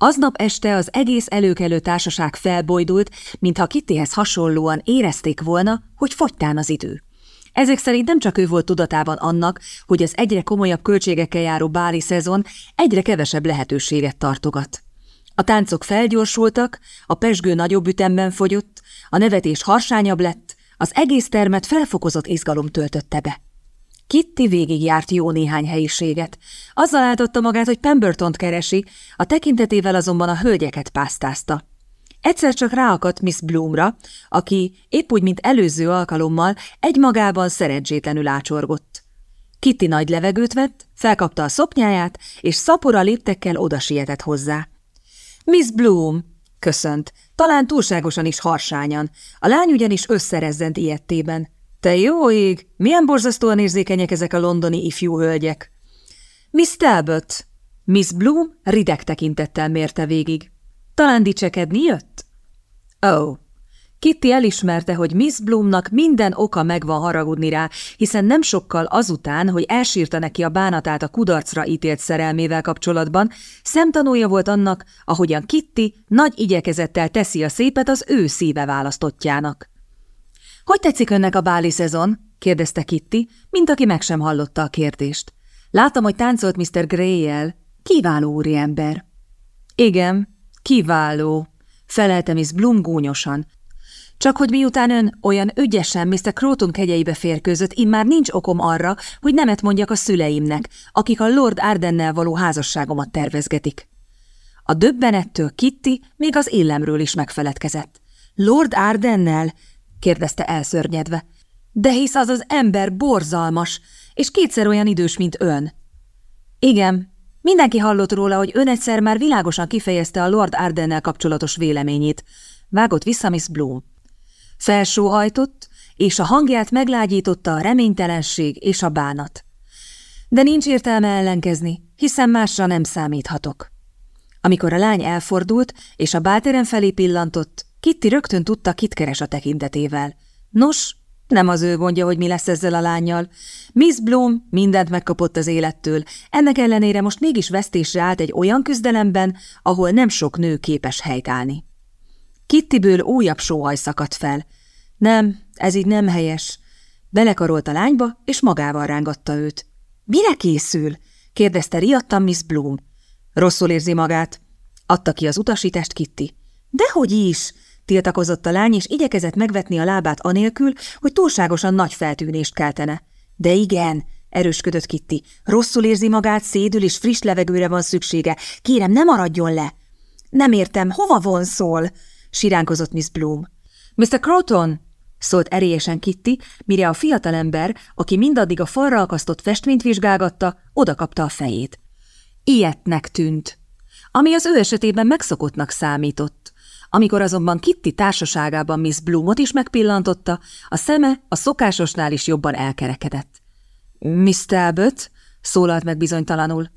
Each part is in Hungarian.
Aznap este az egész előkelő társaság felbojdult, mintha Kittyhez hasonlóan érezték volna, hogy fogytán az idő. Ezek szerint nem csak ő volt tudatában annak, hogy az egyre komolyabb költségekkel járó báli szezon egyre kevesebb lehetőséget tartogat. A táncok felgyorsultak, a pesgő nagyobb ütemben fogyott, a nevetés harsányabb lett, az egész termet felfokozott izgalom töltötte be. Kitty végigjárt jó néhány helyiséget. Azzal áltotta magát, hogy Pembertont keresi, a tekintetével azonban a hölgyeket pásztázta. Egyszer csak ráakadt Miss Bloomra, aki épp úgy, mint előző alkalommal egymagában szerencsétlenül ácsorgott. Kitty nagy levegőt vett, felkapta a szopnyáját, és szapora léptekkel oda sietett hozzá. Miss Bloom, köszönt, talán túlságosan is harsányan, a lány ugyanis összerezzent ilyettében. Te jó ég, milyen borzasztóan érzékenyek ezek a londoni ifjú hölgyek. Miss Talbot, Miss Bloom rideg tekintettel mérte végig. Talán dicsekedni jött? Ó, oh. Kitty elismerte, hogy Miss Bloomnak minden oka megvan haragudni rá, hiszen nem sokkal azután, hogy elsírta neki a bánatát a kudarcra ítélt szerelmével kapcsolatban, szemtanúja volt annak, ahogyan Kitty nagy igyekezettel teszi a szépet az ő szíve választottjának. – Hogy tetszik önnek a báli szezon? – kérdezte Kitty, mint aki meg sem hallotta a kérdést. – Látom, hogy táncolt Mr. Gray-jel. Kiváló úriember. – Igen, Kiváló, felelte Miss Bloom gúnyosan. Csak hogy miután ön olyan ügyesen Mr. Croton kegyeibe férkőzött, immár nincs okom arra, hogy nemet mondjak a szüleimnek, akik a Lord Ardennel való házasságomat tervezgetik. A döbbenettől Kitty még az illemről is megfeledkezett. Lord Ardennel? Kérdezte elszörnyedve. De hisz az az ember borzalmas, és kétszer olyan idős, mint ön. Igen, Mindenki hallott róla, hogy ön egyszer már világosan kifejezte a Lord Ardennel kapcsolatos véleményét. Vágott vissza Miss Bloom. Felsóhajtott, és a hangját meglágyította a reménytelenség és a bánat. De nincs értelme ellenkezni, hiszen másra nem számíthatok. Amikor a lány elfordult, és a bálterem felé pillantott, Kitty rögtön tudta, kit keres a tekintetével. Nos, nem az ő gondja, hogy mi lesz ezzel a lányjal. Miss Bloom mindent megkapott az élettől, ennek ellenére most mégis vesztésre állt egy olyan küzdelemben, ahol nem sok nő képes helytállni. Kittiből újabb sóhaj szakadt fel. Nem, ez így nem helyes. Belekarolt a lányba, és magával rángatta őt. Mire készül? kérdezte riadtan Miss Bloom. Rosszul érzi magát. Adta ki az utasítást Kitty. Dehogy is! Tiltakozott a lány, és igyekezett megvetni a lábát anélkül, hogy túlságosan nagy feltűnést keltene. De igen, erősködött Kitty. Rosszul érzi magát, szédül, és friss levegőre van szüksége. Kérem, ne maradjon le! Nem értem, hova vonszol? siránkozott Miss Bloom. Mr. Croton! szólt erélyesen Kitty, mire a fiatalember, aki mindaddig a falra akasztott festményt vizsgálgatta, odakapta a fejét. Ilyetnek tűnt, ami az ő esetében megszokottnak számított. Amikor azonban Kitty társaságában Miss Bloomot is megpillantotta, a szeme a szokásosnál is jobban elkerekedett. – Miss Talbot? – szólalt meg bizonytalanul.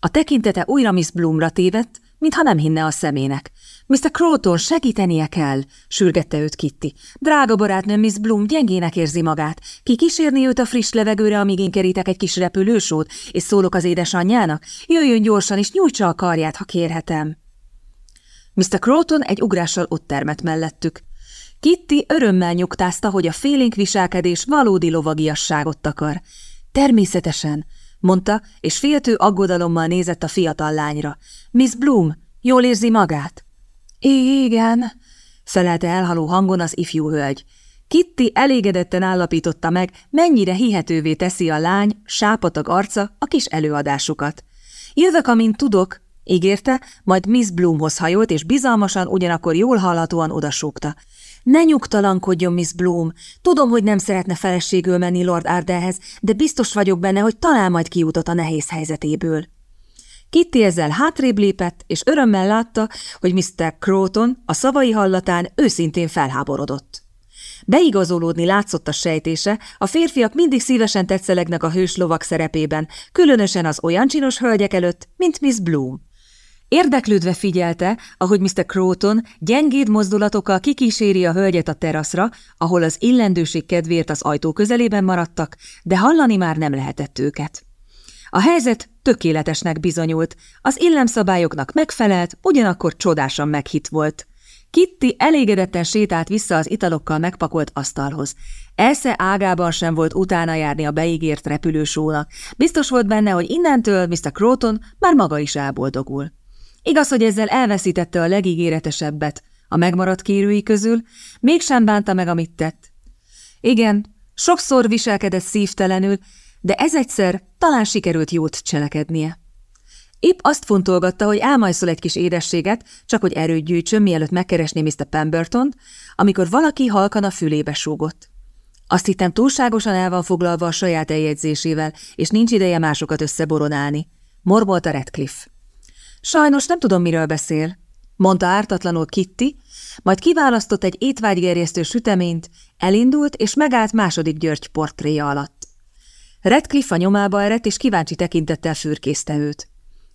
A tekintete újra Miss Bloomra tévedt, mintha nem hinne a szemének. – Mr. Croton, segítenie kell! – sürgette őt Kitty. – Drága barátnőm, Miss Bloom gyengének érzi magát. Ki kísérni őt a friss levegőre, amíg én kerítek egy kis repülősót, és szólok az édesanyjának? Jöjjön gyorsan, és nyújtsa a karját, ha kérhetem! Mr. Croton egy ugrással ott termett mellettük. Kitty örömmel nyugtázta, hogy a félénk viselkedés valódi lovagiasságot takar. Természetesen, mondta, és féltő aggodalommal nézett a fiatal lányra. Miss Bloom, jól érzi magát? Igen, felelte elhaló hangon az ifjú hölgy. Kitty elégedetten állapította meg, mennyire hihetővé teszi a lány, sápatag arca a kis előadásukat. Jövök, amint tudok, ígérte, majd Miss Bloomhoz hajolt, és bizalmasan, ugyanakkor jól hallhatóan odasúgta. Ne nyugtalankodjon, Miss Bloom. Tudom, hogy nem szeretne feleségül menni Lord Ardelhez, de biztos vagyok benne, hogy talál majd kiútot a nehéz helyzetéből. Kitty ezzel hátrébb lépett, és örömmel látta, hogy Mr. Croton a szavai hallatán őszintén felháborodott. Beigazolódni látszott a sejtése, a férfiak mindig szívesen tetszelegnek a hős lovak szerepében, különösen az olyan csinos hölgyek előtt, mint Miss Bloom. Érdeklődve figyelte, ahogy Mr. Croton gyengéd mozdulatokkal kikíséri a hölgyet a teraszra, ahol az illendőség kedvéért az ajtó közelében maradtak, de hallani már nem lehetett őket. A helyzet tökéletesnek bizonyult, az illemszabályoknak megfelelt, ugyanakkor csodásan meghitt volt. Kitty elégedetten sétált vissza az italokkal megpakolt asztalhoz. Esze ágában sem volt utána járni a beígért repülősónak. Biztos volt benne, hogy innentől Mr. Croton már maga is elboldogul. Igaz, hogy ezzel elveszítette a legígéretesebbet a megmaradt kérői közül, mégsem bánta meg, amit tett. Igen, sokszor viselkedett szívtelenül, de ez egyszer talán sikerült jót cselekednie. Épp azt fontolgatta, hogy elmajszol egy kis édességet, csak hogy erőt gyűjtsön, mielőtt megkeresné Mr. pemberton amikor valaki halkan a fülébe súgott. Azt hittem túlságosan el van foglalva a saját eljegyzésével, és nincs ideje másokat összeboronálni. Mormolta Redcliffe. Sajnos nem tudom, miről beszél, mondta ártatlanul Kitty, majd kiválasztott egy étvágygerjesztő süteményt, elindult és megállt második György portréja alatt. Redcliffe a nyomába eredt, és kíváncsi tekintettel fürkészte őt.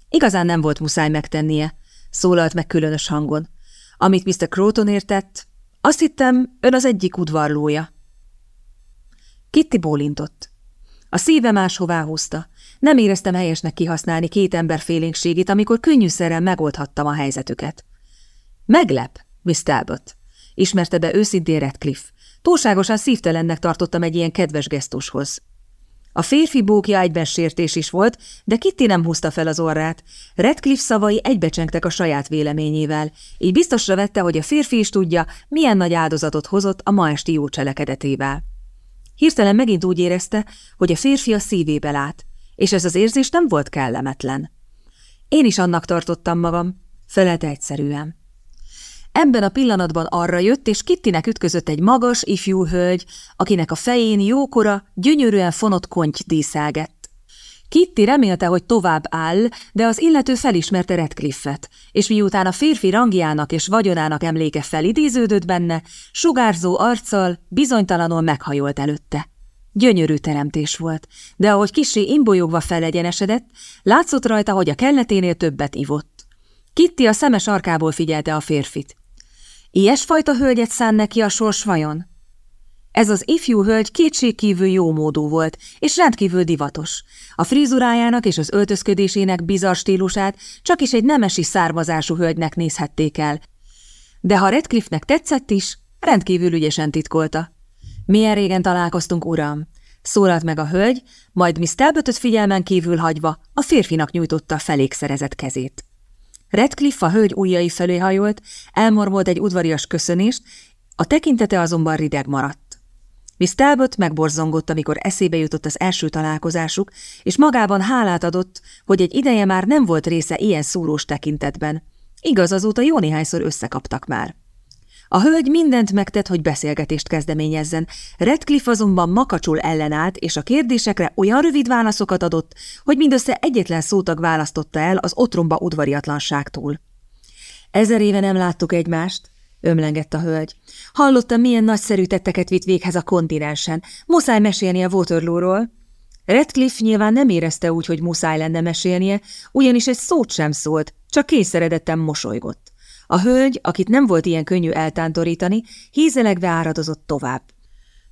Igazán nem volt muszáj megtennie, szólalt meg különös hangon. Amit Mr. Croton értett, azt hittem, ön az egyik udvarlója. Kitty bólintott. A szíve máshová húzta. Nem éreztem helyesnek kihasználni két ember félénkségét, amikor könnyűszerrel megoldhattam a helyzetüket. Meglep, Miss Talbot, ismerte be őszintén Redcliffe. Túlságosan szívtelennek tartottam egy ilyen kedves gesztushoz. A férfi bókja egyben sértés is volt, de Kitty nem húzta fel az orrát. Redcliffe szavai egybecsengtek a saját véleményével, így biztosra vette, hogy a férfi is tudja, milyen nagy áldozatot hozott a ma esti jó cselekedetével. Hirtelen megint úgy érezte, hogy a férfi a szívébe lát, és ez az érzés nem volt kellemetlen. Én is annak tartottam magam, felelte egyszerűen. Ebben a pillanatban arra jött, és Kittinek ütközött egy magas, ifjú hölgy, akinek a fején jókora, gyönyörűen fonott konty díszelgett. Kitty remélte, hogy tovább áll, de az illető felismerte Redcliffe-et, és miután a férfi rangjának és vagyonának emléke felidéződött benne, sugárzó arccal bizonytalanul meghajolt előtte. Gyönyörű teremtés volt, de ahogy kisé imbolyogva felegyenesedett, látszott rajta, hogy a kelleténél többet ivott. Kitty a szemes arkából figyelte a férfit. Ilyesfajta hölgyet szán neki a sors vajon? Ez az ifjú hölgy kétségkívül jómódú volt, és rendkívül divatos. A frizurájának és az öltözködésének bizarr stílusát csak is egy nemesi származású hölgynek nézhették el. De ha Redcliffe-nek tetszett is, rendkívül ügyesen titkolta. Milyen régen találkoztunk, uram? Szólalt meg a hölgy, majd Miss Talbotot figyelmen kívül hagyva a férfinak nyújtotta felékszerezett kezét. Redcliffe a hölgy ujjai felé hajolt, elmormolt egy udvarias köszönést, a tekintete azonban rideg maradt. Miss Talbot megborzongott, amikor eszébe jutott az első találkozásuk, és magában hálát adott, hogy egy ideje már nem volt része ilyen szúrós tekintetben. Igaz, azóta jó néhányszor összekaptak már. A hölgy mindent megtett, hogy beszélgetést kezdeményezzen, Redcliffe azonban makacsul ellenállt, és a kérdésekre olyan rövid válaszokat adott, hogy mindössze egyetlen szótag választotta el az otromba udvariatlanságtól. Ezer éve nem láttuk egymást, ömlengett a hölgy. Hallottam, milyen nagyszerű tetteket vitt véghez a kontinensen. Muszáj mesélni a Waterloo-ról. Redcliffe nyilván nem érezte úgy, hogy muszáj lenne mesélnie, ugyanis egy szót sem szólt, csak kényszeredetten mosolygott. A hölgy, akit nem volt ilyen könnyű eltántorítani, hízelegve áradozott tovább.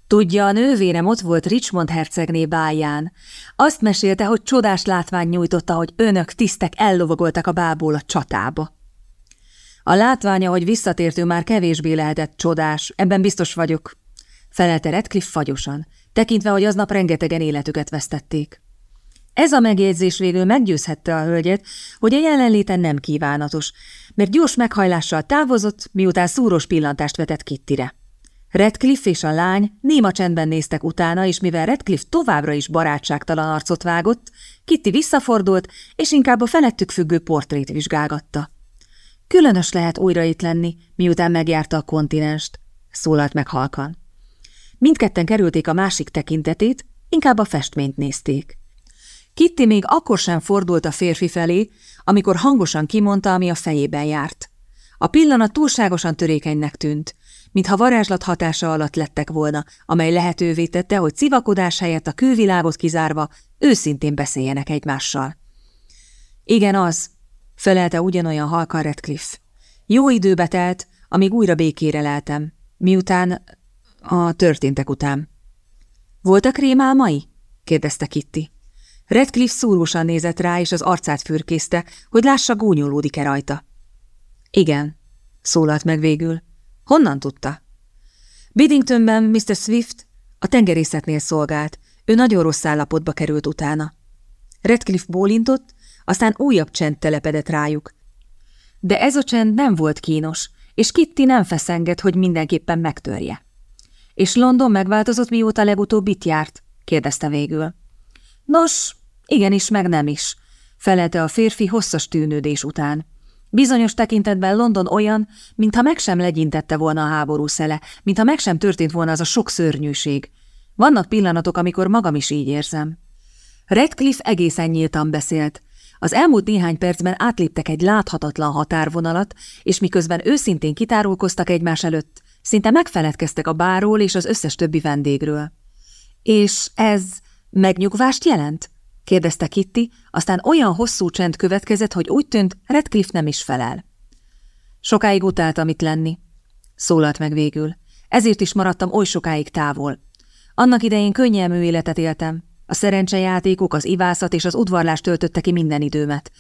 Tudja, a nővérem ott volt Richmond hercegné báján. Azt mesélte, hogy csodás látvány nyújtotta, hogy önök tisztek ellovagoltak a bából a csatába. A látványa, hogy visszatértő már kevésbé lehetett csodás, ebben biztos vagyok, felelte Redcliffe fagyosan, tekintve, hogy aznap rengetegen életüket vesztették. Ez a megjegyzés végül meggyőzhette a hölgyet, hogy a jelenléten nem kívánatos, mert gyors meghajlással távozott, miután szúros pillantást vetett Kittire. Redcliffe és a lány néma csendben néztek utána, és mivel Redcliffe továbbra is barátságtalan arcot vágott, Kitty visszafordult, és inkább a felettük függő portrét vizsgálgatta. Különös lehet újra itt lenni, miután megjárta a kontinenst, szólalt meg halkan. Mindketten kerülték a másik tekintetét, inkább a festményt nézték. Kitty még akkor sem fordult a férfi felé, amikor hangosan kimondta, ami a fejében járt. A pillanat túlságosan törékenynek tűnt, mintha varázslat hatása alatt lettek volna, amely lehetővé tette, hogy civakodás helyett a külvilágot kizárva őszintén beszéljenek egymással. Igen, az, felelte ugyanolyan halkan Redcliffe. Jó időbe telt, amíg újra békére leltem, miután a történtek után. Voltak rémálmai? kérdezte Kitty. Redcliffe szúrósan nézett rá, és az arcát fürkészte, hogy lássa, gúnyolódik-e rajta. Igen, szólalt meg végül. Honnan tudta? Biddingtonben Mr. Swift a tengerészetnél szolgált, ő nagyon rossz állapotba került utána. Redcliffe bólintott, aztán újabb csend telepedett rájuk. De ez a csend nem volt kínos, és Kitty nem feszengett, hogy mindenképpen megtörje. És London megváltozott, mióta legutóbb itt járt? kérdezte végül. Nos, igenis, meg nem is, felelte a férfi hosszas tűnődés után. Bizonyos tekintetben London olyan, mintha meg sem legyintette volna a háború szele, mintha meg sem történt volna az a sok szörnyűség. Vannak pillanatok, amikor magam is így érzem. Redcliffe egészen nyíltan beszélt. Az elmúlt néhány percben átléptek egy láthatatlan határvonalat, és miközben őszintén kitárulkoztak egymás előtt, szinte megfeledkeztek a báról és az összes többi vendégről. És ez megnyugvást jelent? kérdezte Kitty, aztán olyan hosszú csend következett, hogy úgy tűnt, Redcliffe nem is felel. Sokáig utáltam itt lenni, szólalt meg végül. Ezért is maradtam oly sokáig távol. Annak idején könnyelmű életet éltem. A szerencsejátékok, az ivászat és az udvarlás töltötte ki minden időmet.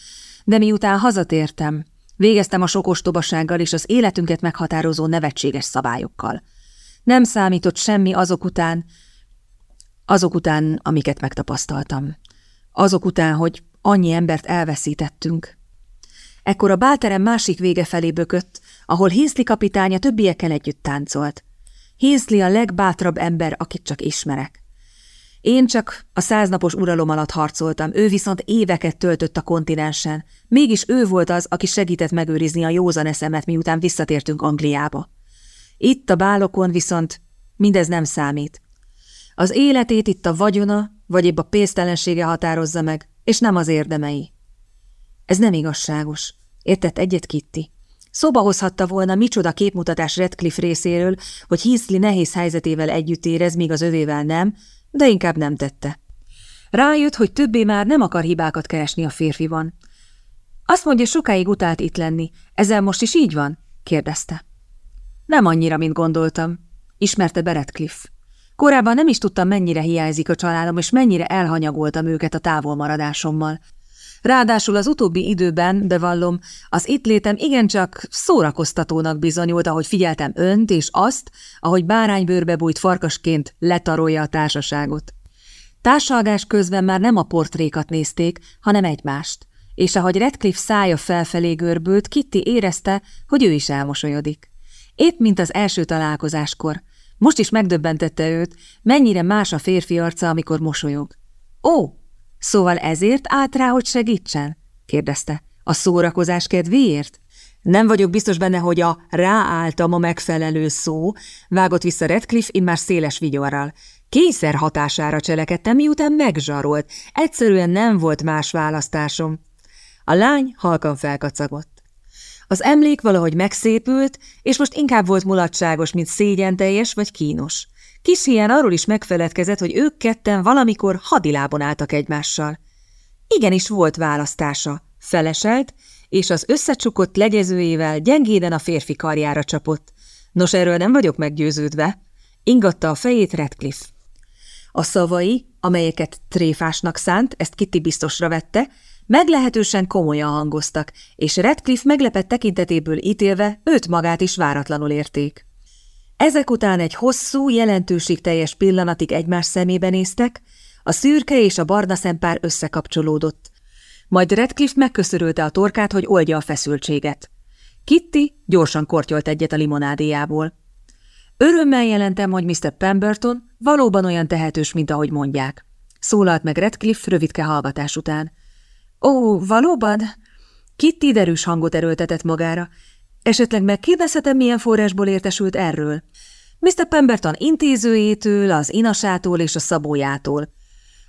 De miután hazatértem, végeztem a sok ostobasággal és az életünket meghatározó nevetséges szabályokkal. Nem számított semmi azok után, azok után, amiket megtapasztaltam. Azok után, hogy annyi embert elveszítettünk. Ekkor a bálterem másik vége felé bökött, ahol Hinsley kapitánya többiekkel együtt táncolt. Hinsley a legbátrabb ember, akit csak ismerek. Én csak a száznapos uralom alatt harcoltam, ő viszont éveket töltött a kontinensen. Mégis ő volt az, aki segített megőrizni a józan eszemet, miután visszatértünk Angliába. Itt a bálokon viszont mindez nem számít. Az életét itt a vagyona, vagy épp a pénztelensége határozza meg, és nem az érdemei. Ez nem igazságos. Értett egyet Kitty? Szóba hozhatta volna micsoda képmutatás Redcliffe részéről, hogy Heasley nehéz helyzetével együtt érez, míg az övével nem, de inkább nem tette. Rájött, hogy többé már nem akar hibákat keresni a férfiban. Azt mondja, sokáig utált itt lenni. Ezzel most is így van? kérdezte. Nem annyira, mint gondoltam. Ismerte Beretcliffe. Korábban nem is tudtam, mennyire hiányzik a családom, és mennyire elhanyagoltam őket a távolmaradásommal. Ráadásul az utóbbi időben, bevallom, az itt létem igencsak szórakoztatónak bizonyult, ahogy figyeltem önt és azt, ahogy báránybőrbe bújt farkasként letarolja a társaságot. Társalgás közben már nem a portrékat nézték, hanem egymást, és ahogy Redcliffe szája felfelé görbült, Kitty érezte, hogy ő is elmosolyodik. Épp mint az első találkozáskor. Most is megdöbbentette őt, mennyire más a férfi arca, amikor mosolyog. Ó, Szóval ezért állt rá, hogy segítsen? kérdezte. A szórakozás kedvéért? Nem vagyok biztos benne, hogy a ráálltam a megfelelő szó, vágott vissza Redcliffe immár széles vigyorral. Kényszer hatására cselekedtem, miután megzsarolt. Egyszerűen nem volt más választásom. A lány halkan felkacagott. Az emlék valahogy megszépült, és most inkább volt mulatságos, mint szégyenteljes vagy kínos. Kis hián arról is megfeledkezett, hogy ők ketten valamikor hadilában álltak egymással. Igenis volt választása, feleselt, és az összecsukott legyezőjével gyengéden a férfi karjára csapott. Nos, erről nem vagyok meggyőződve. Ingatta a fejét Redcliffe. A szavai, amelyeket tréfásnak szánt, ezt Kitty biztosra vette, meglehetősen komolyan hangoztak, és Redcliffe meglepett tekintetéből ítélve őt magát is váratlanul érték. Ezek után egy hosszú, jelentőségteljes pillanatig egymás szemébe néztek, a szürke és a barna szempár összekapcsolódott. Majd Redcliffe megköszörülte a torkát, hogy oldja a feszültséget. Kitty gyorsan kortyolt egyet a limonádéjából. Örömmel jelentem, hogy Mr. Pemberton valóban olyan tehetős, mint ahogy mondják. Szólalt meg Redcliffe rövidke hallgatás után. Ó, valóban? Kitty derűs hangot erőltetett magára, Esetleg megkérdezhetem, milyen forrásból értesült erről? Mr. Pemberton intézőjétől, az inasától és a szabójától.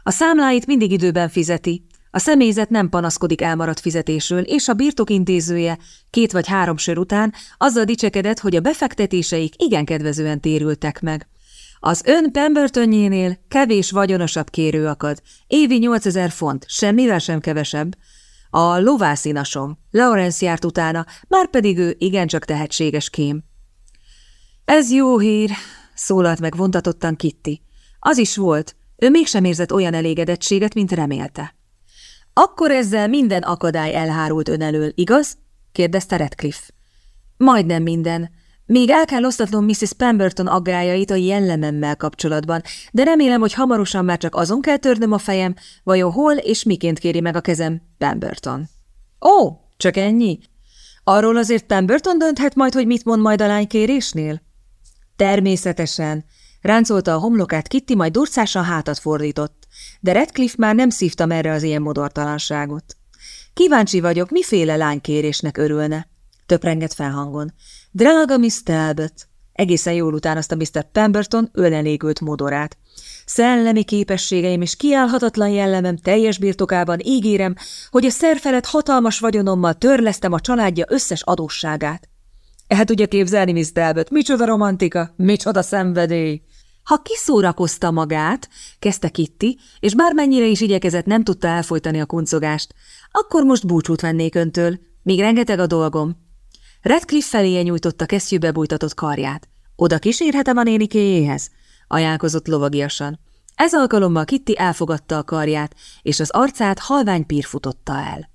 A számláit mindig időben fizeti, a személyzet nem panaszkodik elmaradt fizetésről, és a birtok intézője két vagy három sör után azzal dicsekedett, hogy a befektetéseik igen kedvezően térültek meg. Az ön Pembertonjénél kevés vagyonosabb kérő akad, évi 8000 font, semmivel sem kevesebb, a lovászinasom. Lawrence járt utána, már pedig ő igencsak tehetséges kém. Ez jó hír, szólalt meg vontatottan Kitty. Az is volt. Ő mégsem érzett olyan elégedettséget, mint remélte. Akkor ezzel minden akadály elhárult ön elől, igaz? kérdezte Redcliffe. Majdnem minden. Még el kell osztatnom Mrs. Pemberton aggájait a jellememmel kapcsolatban, de remélem, hogy hamarosan már csak azon kell törnöm a fejem, vajon hol és miként kéri meg a kezem Pemberton. Ó, csak ennyi? Arról azért Pemberton dönthet majd, hogy mit mond majd a lány kérésnél? Természetesen. Ráncolta a homlokát Kitty, majd durcásan hátat fordított, de Redcliffe már nem szívta merre az ilyen modortalanságot. Kíváncsi vagyok, miféle lánykérésnek örülne? Töprengett felhangon. Drága Miss Talbot! Egészen jól utánozta Mr. Pemberton ölelégült modorát. Szellemi képességeim és kiállhatatlan jellemem teljes birtokában ígérem, hogy a szerfelett hatalmas vagyonommal törlesztem a családja összes adósságát. El tudja képzelni, Miss Talbot, micsoda romantika, micsoda szenvedély! Ha kiszórakozta magát, kezdte Kitty, és bármennyire is igyekezett, nem tudta elfolytani a kuncogást, akkor most búcsút vennék öntől, még rengeteg a dolgom. Redcliffe feléje nyújtotta kesztyűbe bújtatott karját. Oda kísérhetem a nénikéjéhez? ajánlkozott lovagiasan. Ez alkalommal Kitty elfogadta a karját, és az arcát halvány pír futotta el.